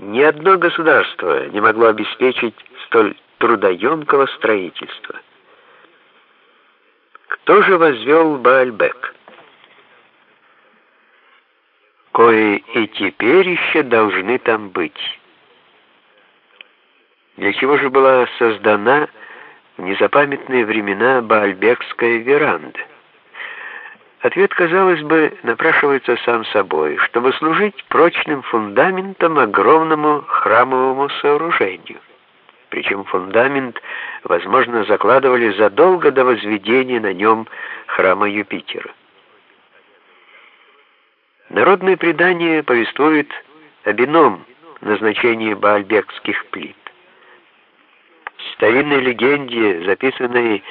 Ни одно государство не могло обеспечить столь трудоемкого строительства. Кто же возвел Баальбек? Кои и теперь еще должны там быть. Для чего же была создана в незапамятные времена Баальбекская веранда? Ответ, казалось бы, напрашивается сам собой, чтобы служить прочным фундаментом огромному храмовому сооружению. Причем фундамент, возможно, закладывали задолго до возведения на нем храма Юпитера. Народное предание повествует об ином назначении баальбекских плит. В старинной легенде, записанной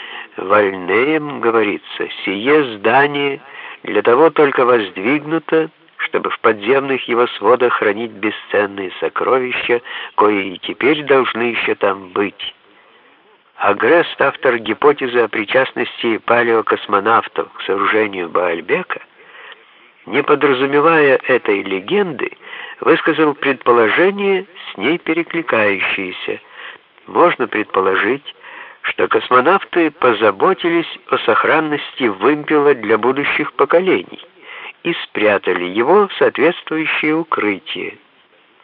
Вальнеем, говорится, «Сие здание для того только воздвигнуто, чтобы в подземных его сводах хранить бесценные сокровища, кои и теперь должны еще там быть». Агрест, автор гипотезы о причастности палеокосмонавтов к сооружению Баальбека, не подразумевая этой легенды, высказал предположение, с ней перекликающееся. Можно предположить, что космонавты позаботились о сохранности вымпела для будущих поколений и спрятали его в соответствующее укрытие.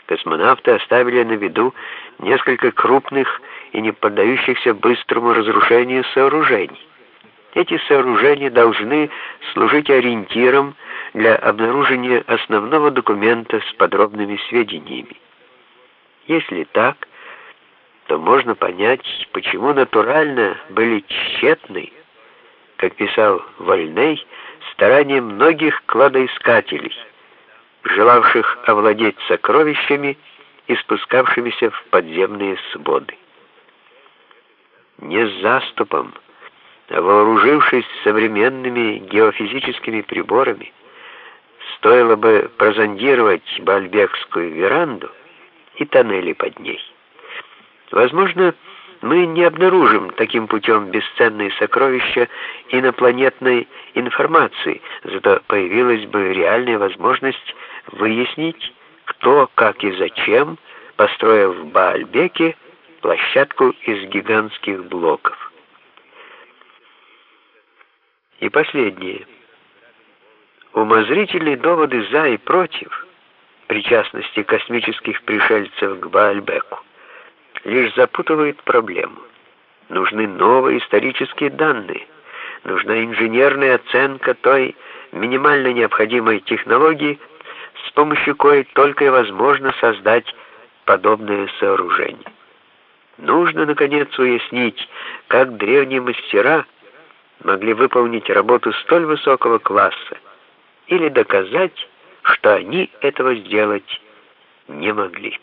Космонавты оставили на виду несколько крупных и не поддающихся быстрому разрушению сооружений. Эти сооружения должны служить ориентиром для обнаружения основного документа с подробными сведениями. Если так, то можно понять, почему натурально были тщетны, как писал Вольней, старания многих кладоискателей, желавших овладеть сокровищами и спускавшимися в подземные своды. Не заступом, а вооружившись современными геофизическими приборами, стоило бы прозондировать Бальбекскую веранду и тоннели под ней. Возможно, мы не обнаружим таким путем бесценные сокровища инопланетной информации, зато появилась бы реальная возможность выяснить, кто, как и зачем построил в Баальбеке площадку из гигантских блоков. И последнее. Умозрительные доводы за и против причастности космических пришельцев к Баальбеку лишь запутывает проблему. Нужны новые исторические данные, нужна инженерная оценка той минимально необходимой технологии, с помощью коей только и возможно создать подобное сооружение. Нужно, наконец, уяснить, как древние мастера могли выполнить работу столь высокого класса или доказать, что они этого сделать не могли.